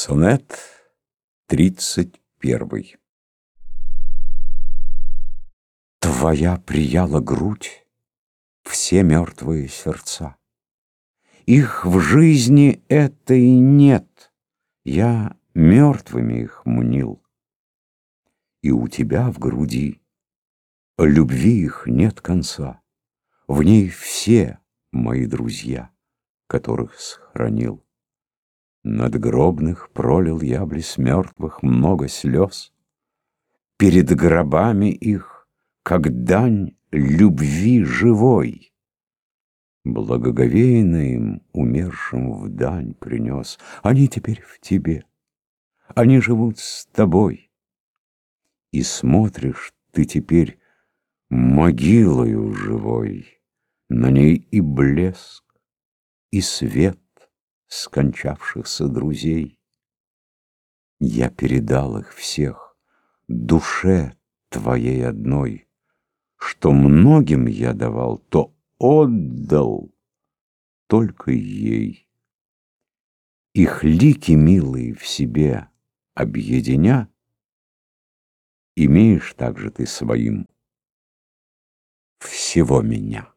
Сонет тридцать первый Твоя прияла грудь все мертвые сердца. Их в жизни этой нет, я мертвыми их мнил. И у тебя в груди любви их нет конца, В ней все мои друзья, которых сохранил. Надгробных пролил я близ мертвых много слез. Перед гробами их, как дань любви живой. Благоговейно им, умершим в дань принес. Они теперь в тебе, они живут с тобой. И смотришь ты теперь могилою живой, На ней и блеск, и свет скончавшихся друзей. Я передал их всех душе твоей одной, Что многим я давал, то отдал только ей. Их лики милые в себе объединя, Имеешь также ты своим всего меня.